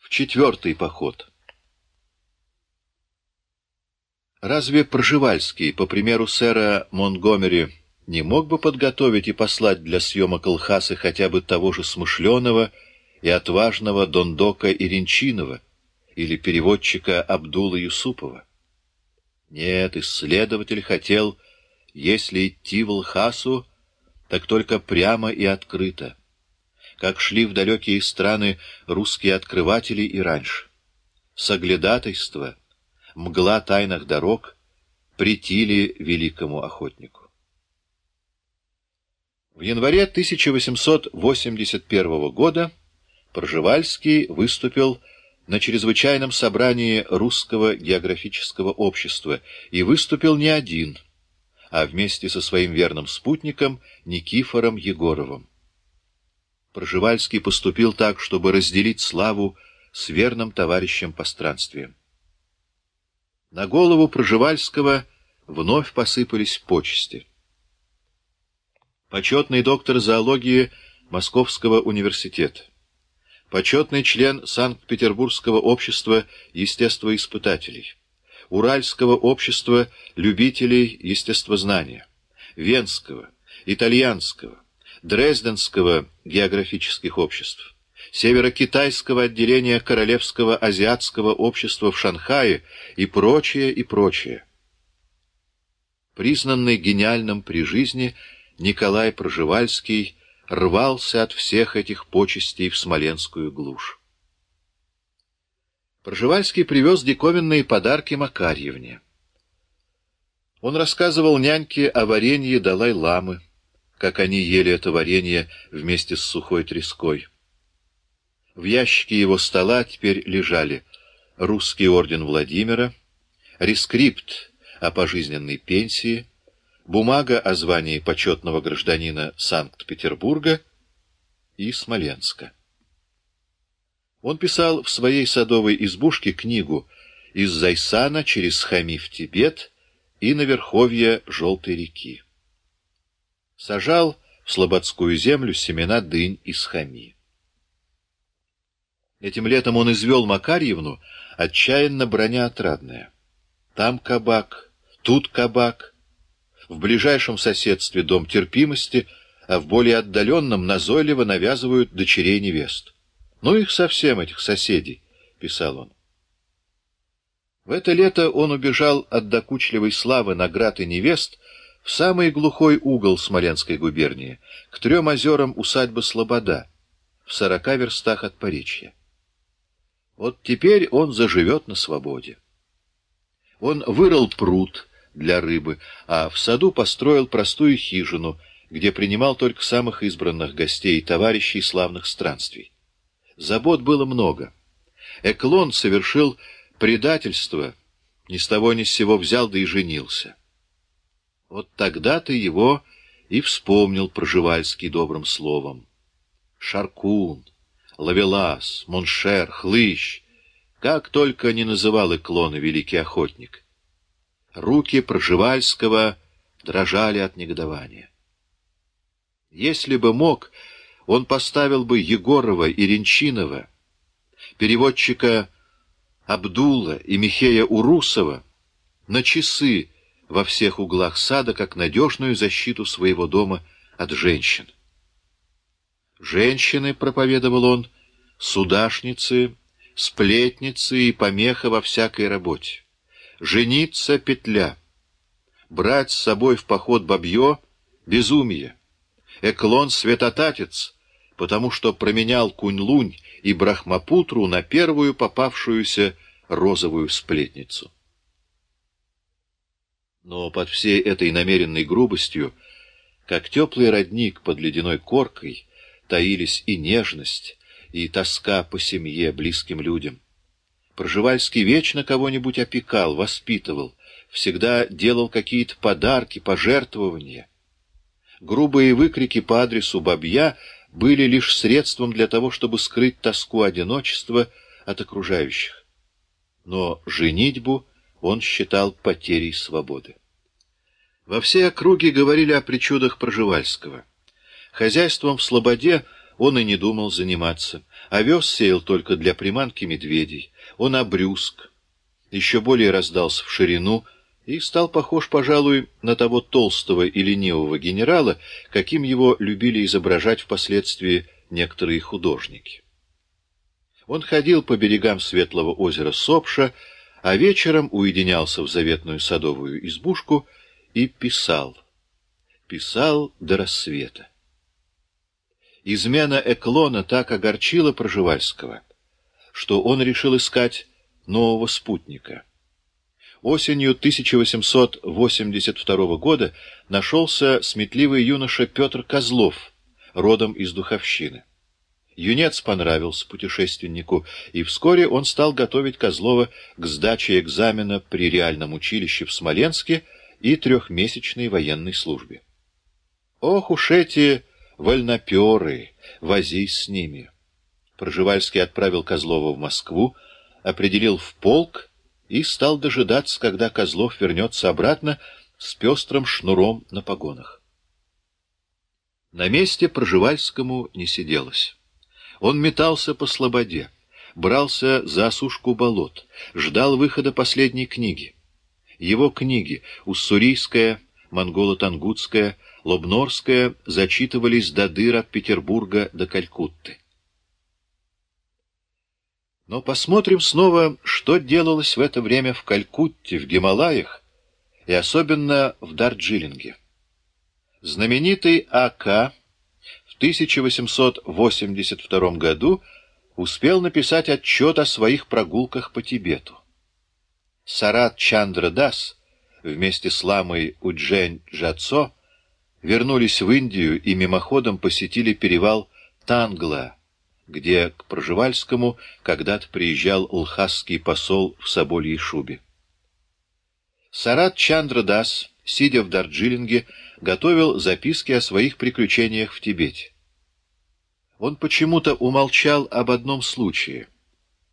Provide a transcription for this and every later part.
В четвертый поход. Разве Пржевальский, по примеру сэра Монтгомери, не мог бы подготовить и послать для съемок Лхасы хотя бы того же смышленого и отважного Дондока Иринчинова или переводчика Абдула Юсупова? Нет, исследователь хотел, если идти в Лхасу, так только прямо и открыто, как шли в далекие страны русские открыватели и раньше. Соглядатайство, мгла тайных дорог претили великому охотнику. В январе 1881 года Пржевальский выступил на чрезвычайном собрании Русского географического общества и выступил не один, а вместе со своим верным спутником Никифором Егоровым. Пржевальский поступил так, чтобы разделить славу с верным товарищем по странствиям. На голову Пржевальского вновь посыпались почести. Почетный доктор зоологии Московского университета почетный член Санкт-Петербургского общества естествоиспытателей, Уральского общества любителей естествознания, Венского, Итальянского, Дрезденского географических обществ, Северо-Китайского отделения Королевского азиатского общества в Шанхае и прочее, и прочее. Признанный гениальным при жизни Николай Проживальский рвался от всех этих почестей в смоленскую глушь. Проживальский привез диковинные подарки Макарьевне. Он рассказывал няньке о варенье Далай-ламы, как они ели это варенье вместе с сухой треской. В ящике его стола теперь лежали русский орден Владимира, рескрипт о пожизненной пенсии, бумага о звании почетного гражданина Санкт-Петербурга и Смоленска. Он писал в своей садовой избушке книгу «Из Зайсана через Хами в Тибет» и на верховье Желтой реки. Сажал в слободскую землю семена дынь из Хами. Этим летом он извел Макарьевну, отчаянно броня отрадная. Там кабак, тут кабак, в ближайшем соседстве дом терпимости, а в более отдаленном назойливо навязывают дочерей невест. Ну их совсем, этих соседей, — писал он. В это лето он убежал от докучливой славы наград и невест в самый глухой угол Смоленской губернии, к трем озерам усадьбы Слобода, в сорока верстах от Поречья. Вот теперь он заживет на свободе. Он вырыл пруд, для рыбы, а в саду построил простую хижину, где принимал только самых избранных гостей и товарищей славных странствий. Забот было много. Эклон совершил предательство, ни с того ни с сего взял да и женился. Вот тогда-то его и вспомнил Пржевальский добрым словом. Шаркун, Ловелас, Моншер, Хлыщ, как только не называл Эклона великий охотник — Руки Проживальского дрожали от негодования. Если бы мог, он поставил бы Егорова и Ренчинова, переводчика Абдулла и Михея Урусова на часы во всех углах сада как надежную защиту своего дома от женщин. Женщины, проповедовал он, судашницы, сплетницы и помеха во всякой работе. Жениться — петля. Брать с собой в поход бабье — безумие. Эклон — светотатец, потому что променял Кунь-Лунь и Брахмапутру на первую попавшуюся розовую сплетницу. Но под всей этой намеренной грубостью, как теплый родник под ледяной коркой, таились и нежность, и тоска по семье, близким людям. Пржевальский вечно кого-нибудь опекал, воспитывал, всегда делал какие-то подарки, пожертвования. Грубые выкрики по адресу бабья были лишь средством для того, чтобы скрыть тоску одиночества от окружающих. Но женитьбу он считал потерей свободы. Во всей округе говорили о причудах Пржевальского. Хозяйством в Слободе он и не думал заниматься. Овес сеял только для приманки медведей. Он обрюзг, еще более раздался в ширину и стал похож, пожалуй, на того толстого и ленивого генерала, каким его любили изображать впоследствии некоторые художники. Он ходил по берегам светлого озера Сопша, а вечером уединялся в заветную садовую избушку и писал. Писал до рассвета. Измена Эклона так огорчила Проживальского, что он решил искать нового спутника. Осенью 1882 года нашелся сметливый юноша Петр Козлов, родом из Духовщины. Юнец понравился путешественнику, и вскоре он стал готовить Козлова к сдаче экзамена при реальном училище в Смоленске и трехмесячной военной службе. Ох уж эти вольноперы, возись с ними! Проживальский отправил Козлова в Москву, определил в полк и стал дожидаться, когда Козлов вернется обратно с пестрым шнуром на погонах. На месте Проживальскому не сиделось. Он метался по слободе, брался за осушку болот, ждал выхода последней книги. Его книги Уссурийская, Монголо-Тангутская, Лобнорская зачитывались до дыр от Петербурга до Калькутты. Но посмотрим снова, что делалось в это время в Калькутте, в Гималаях и особенно в Дарджилинге. Знаменитый А.К. 1882 году успел написать отчет о своих прогулках по Тибету. Сарат Чандра Дас вместе с ламой Уджень Джацо вернулись в Индию и мимоходом посетили перевал Тангла, где к Проживальскому когда-то приезжал лхасский посол в собольей шубе. Сарат Чандра Дас, сидя в Дарджилинге, готовил записки о своих приключениях в Тибете. Он почему-то умолчал об одном случае.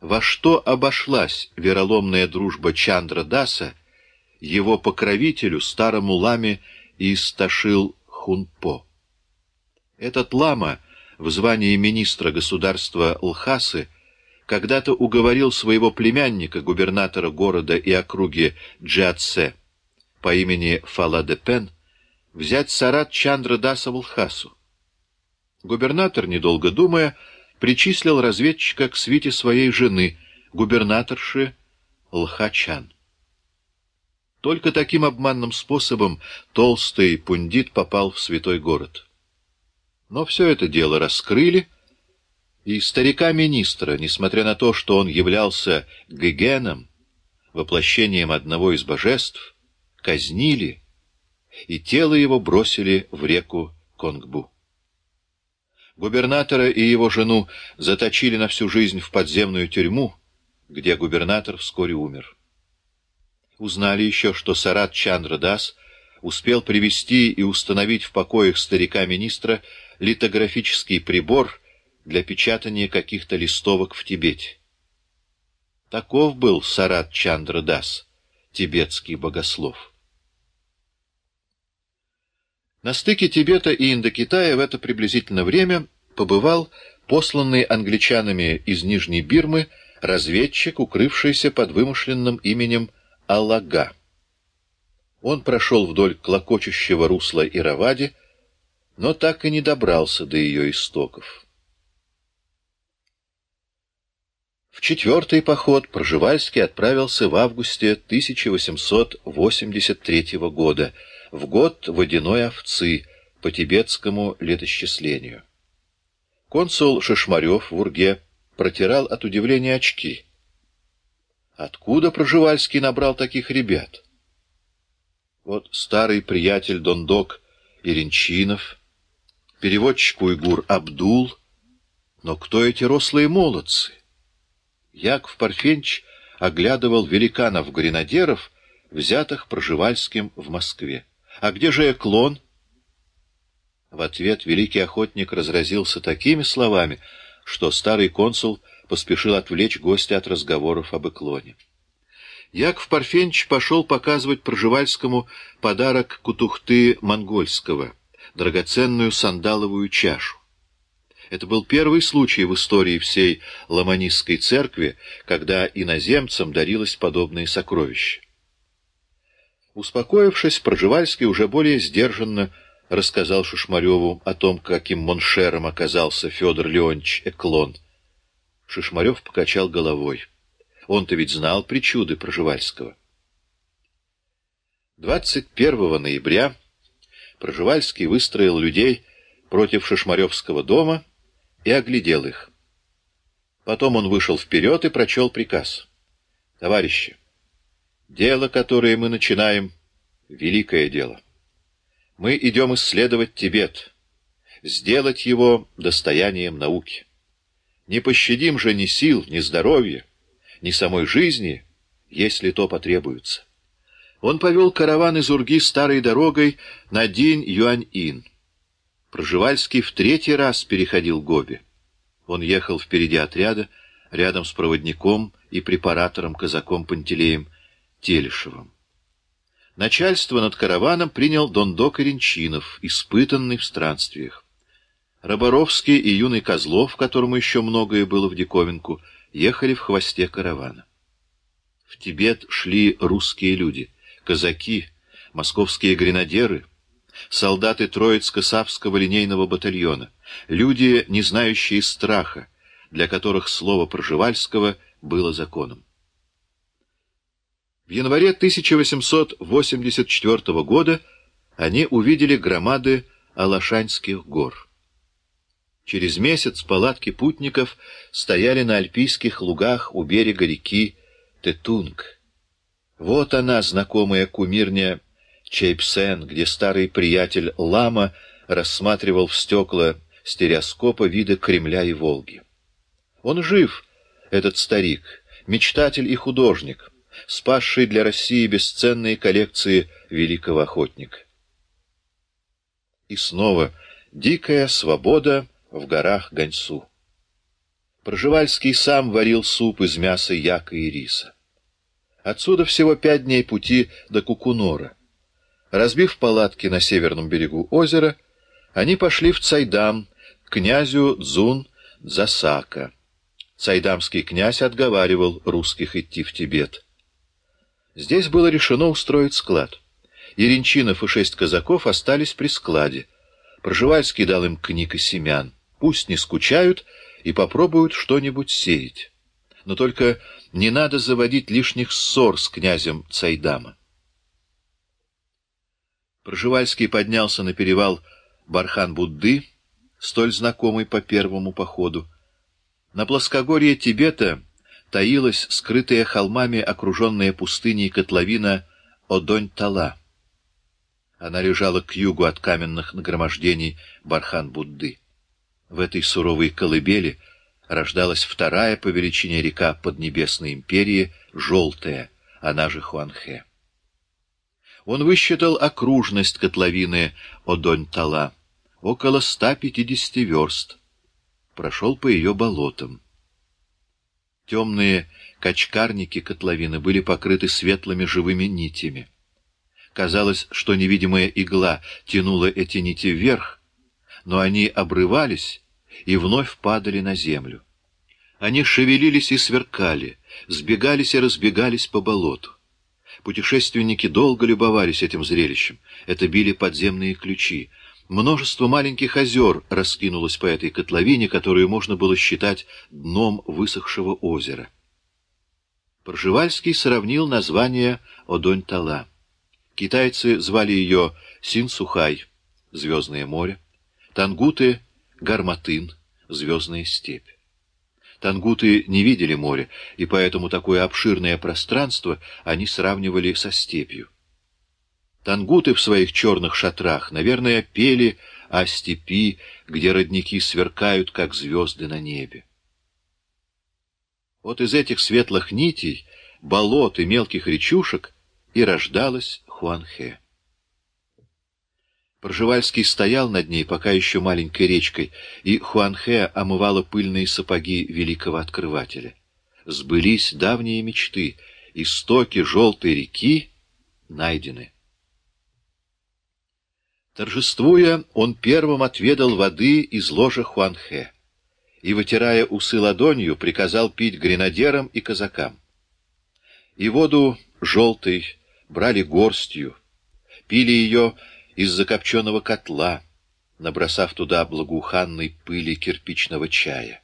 Во что обошлась вероломная дружба Чандра Даса его покровителю, старому ламе Исташил Хунпо? Этот лама, в звании министра государства Лхасы, когда-то уговорил своего племянника, губернатора города и округи Джиатсе по имени Фаладепен, взять Сарат Чандра Даса в Лхасу. Губернатор, недолго думая, причислил разведчика к свите своей жены, губернаторши Лхачан. Только таким обманным способом толстый пундит попал в святой город. Но все это дело раскрыли, и старика-министра, несмотря на то, что он являлся гегеном, воплощением одного из божеств, казнили, и тело его бросили в реку Конгбу. Губернатора и его жену заточили на всю жизнь в подземную тюрьму, где губернатор вскоре умер. Узнали еще, что Сарат Чандра Дас успел привести и установить в покоях старика-министра литографический прибор для печатания каких-то листовок в Тибете. Таков был Сарат Чандра Дас, тибетский богослов. На стыке Тибета и Индокитая в это приблизительно время побывал посланный англичанами из Нижней Бирмы разведчик, укрывшийся под вымышленным именем Аллага. Он прошел вдоль клокочущего русла Иравади, но так и не добрался до ее истоков. В четвертый поход Проживальский отправился в августе 1883 года, в год водяной овцы по тибетскому летосчислению. Консул Шишмарев в Урге протирал от удивления очки. Откуда Проживальский набрал таких ребят? Вот старый приятель Дондок Иринчинов, переводчик уйгур Абдул. Но кто эти рослые молодцы? Яков Парфенч оглядывал великанов-гренадеров, взятых Проживальским в Москве. А где же Эклон? В ответ великий охотник разразился такими словами, что старый консул поспешил отвлечь гостя от разговоров об Эклоне. Яков Парфенч пошел показывать Проживальскому подарок кутухты монгольского, драгоценную сандаловую чашу. Это был первый случай в истории всей Ломанистской церкви, когда иноземцам дарилось подобное сокровище. Успокоившись, Проживальский уже более сдержанно рассказал Шишмареву о том, каким моншером оказался Федор Леонтьевич Эклон. Шишмарев покачал головой. Он-то ведь знал причуды Проживальского. 21 ноября Проживальский выстроил людей против Шишмаревского дома и оглядел их. Потом он вышел вперед и прочел приказ. «Товарищи, дело, которое мы начинаем, — великое дело. Мы идем исследовать Тибет, сделать его достоянием науки. Не пощадим же ни сил, ни здоровья, ни самой жизни, если то потребуется. Он повел караван из Урги старой дорогой на день Юань-Ин. Проживальский в третий раз переходил Гоби. Он ехал впереди отряда, рядом с проводником и препаратором-казаком Пантелеем Телешевым. Начальство над караваном принял Дондок Иринчинов, испытанный в странствиях. Роборовский и юный Козлов, которому еще многое было в диковинку, ехали в хвосте каравана. В Тибет шли русские люди, казаки, московские гренадеры, солдаты Троицко-Савского линейного батальона, люди, не знающие страха, для которых слово Проживальского было законом. В январе 1884 года они увидели громады Алашанских гор. Через месяц палатки путников стояли на альпийских лугах у берега реки Тетунг. Вот она, знакомая кумирня Чейпсен, где старый приятель Лама рассматривал в стекла стереоскопа виды Кремля и Волги. Он жив, этот старик, мечтатель и художник — спасший для России бесценные коллекции великого охотника. И снова дикая свобода в горах Ганьсу. Проживальский сам варил суп из мяса яка и риса. Отсюда всего пять дней пути до Кукунора. Разбив палатки на северном берегу озера, они пошли в Цайдам, к князю Дзун Дзасака. Цайдамский князь отговаривал русских идти в Тибет. Здесь было решено устроить склад. Еренчинов и шесть казаков остались при складе. Проживальский дал им книг и семян. Пусть не скучают и попробуют что-нибудь сеять. Но только не надо заводить лишних ссор с князем Цайдама. Проживальский поднялся на перевал Бархан-Будды, столь знакомый по первому походу. На плоскогорье Тибета таилась скрытая холмами, окруженная пустыней котловина Одонь-Тала. Она лежала к югу от каменных нагромождений Бархан-Будды. В этой суровой колыбели рождалась вторая по величине река Поднебесной империи, Желтая, она же Хуанхэ. Он высчитал окружность котловины Одонь-Тала, около 150 верст. Прошел по ее болотам. Темные качкарники котловины были покрыты светлыми живыми нитями. Казалось, что невидимая игла тянула эти нити вверх, но они обрывались и вновь падали на землю. Они шевелились и сверкали, сбегались и разбегались по болоту. Путешественники долго любовались этим зрелищем. Это били подземные ключи. Множество маленьких озер раскинулось по этой котловине, которую можно было считать дном высохшего озера. Пржевальский сравнил название Одонь-Тала. Китайцы звали ее Син-Сухай, Звездное море, тангуты — Гарматын, Звездная степь. Тангуты не видели море, и поэтому такое обширное пространство они сравнивали со степью. Тангуты в своих черных шатрах, наверное, пели о степи, где родники сверкают, как звезды на небе. Вот из этих светлых нитей, болот и мелких речушек и рождалась Хуанхэ. Пржевальский стоял над ней, пока еще маленькой речкой, и Хуанхэ омывала пыльные сапоги великого открывателя. Сбылись давние мечты, истоки желтой реки найдены. Торжествуя, он первым отведал воды из ложа Хуанхэ. и, вытирая усы ладонью, приказал пить гренадерам и казакам. И воду желтой брали горстью, пили ее из закопченного котла, набросав туда благоуханной пыли кирпичного чая.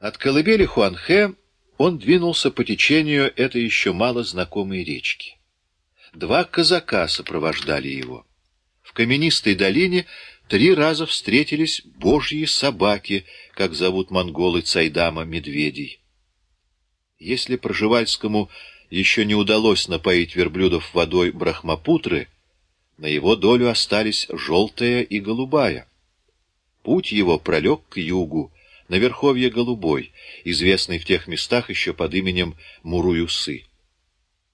От колыбели Хуанхэ он двинулся по течению этой еще мало знакомой речки. Два казака сопровождали его. В каменистой долине три раза встретились божьи собаки, как зовут монголы Цайдама медведей. Если Проживальскому еще не удалось напоить верблюдов водой Брахмапутры, на его долю остались желтая и голубая. Путь его пролег к югу, на верховье Голубой, известный в тех местах еще под именем Муруюсы.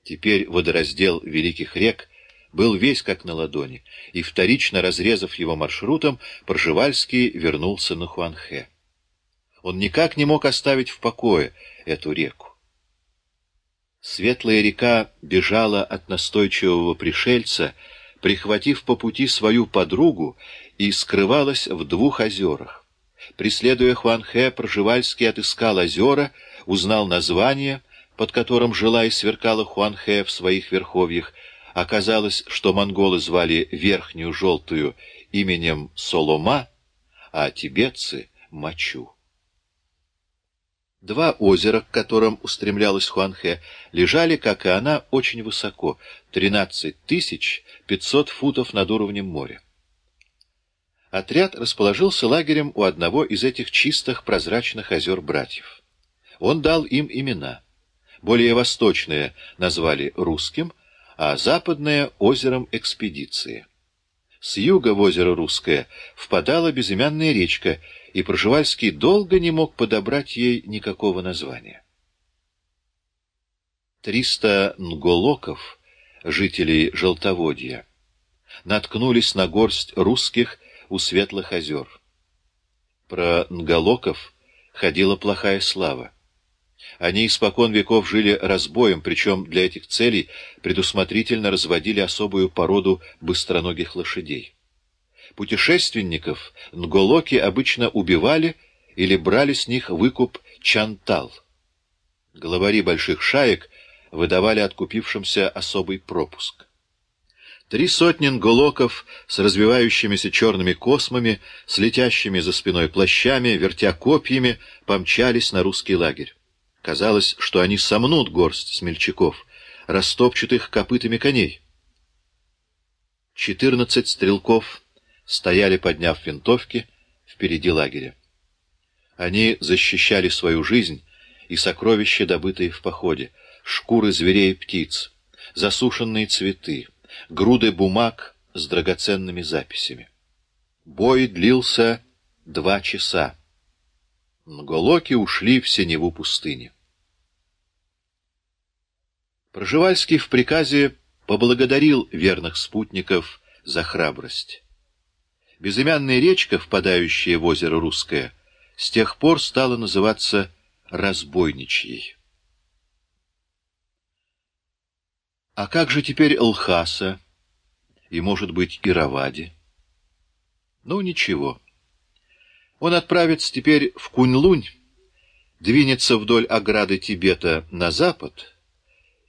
Теперь водораздел великих рек был весь как на ладони, и, вторично разрезав его маршрутом, Пржевальский вернулся на Хуанхэ. Он никак не мог оставить в покое эту реку. Светлая река бежала от настойчивого пришельца, прихватив по пути свою подругу, и скрывалась в двух озерах. Преследуя Хуанхэ, Проживальский отыскал озера, узнал название, под которым жила и сверкала Хуанхэ в своих верховьях. Оказалось, что монголы звали Верхнюю Желтую именем Солома, а тибетцы — Мачу. Два озера, к которым устремлялась Хуанхэ, лежали, как и она, очень высоко — 13 500 футов над уровнем моря. Отряд расположился лагерем у одного из этих чистых прозрачных озер братьев. Он дал им имена. Более восточное назвали русским, а западное — озером экспедиции. С юга в озеро Русское впадала безымянная речка, и Проживальский долго не мог подобрать ей никакого названия. Триста нголоков, жителей Желтоводья, наткнулись на горсть русских у Светлых озер. Про нголоков ходила плохая слава. Они испокон веков жили разбоем, причем для этих целей предусмотрительно разводили особую породу быстроногих лошадей. Путешественников нголоки обычно убивали или брали с них выкуп чантал. Главари больших шаек выдавали откупившимся особый пропуск. Три сотни нголоков с развивающимися черными космами, с летящими за спиной плащами, вертя копьями, помчались на русский лагерь. Казалось, что они сомнут горсть смельчаков, растопчут их копытами коней. Четырнадцать стрелков стояли, подняв винтовки, впереди лагеря. Они защищали свою жизнь и сокровища, добытые в походе, шкуры зверей и птиц, засушенные цветы, груды бумаг с драгоценными записями. Бой длился два часа. Нголоки ушли в синеву пустыни. Проживальский в приказе поблагодарил верных спутников за храбрость. Безымянная речка, впадающая в озеро Русское, с тех пор стала называться Разбойничьей. А как же теперь Лхаса и, может быть, Иравади? Ну, ничего. Он отправится теперь в Кунь-Лунь, двинется вдоль ограды Тибета на запад —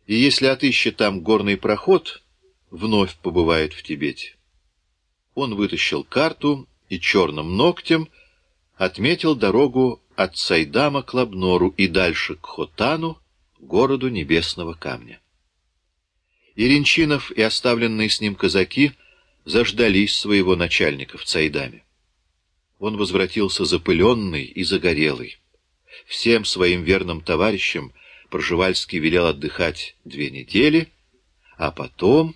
и если отыщет там горный проход, вновь побывает в Тибете. Он вытащил карту и черным ногтем отметил дорогу от Сайдама к Лабнору и дальше к Хотану, городу небесного камня. Иринчинов и оставленные с ним казаки заждались своего начальника в Цайдаме. Он возвратился запыленный и загорелый. Всем своим верным товарищам Пржевальский велел отдыхать две недели, а потом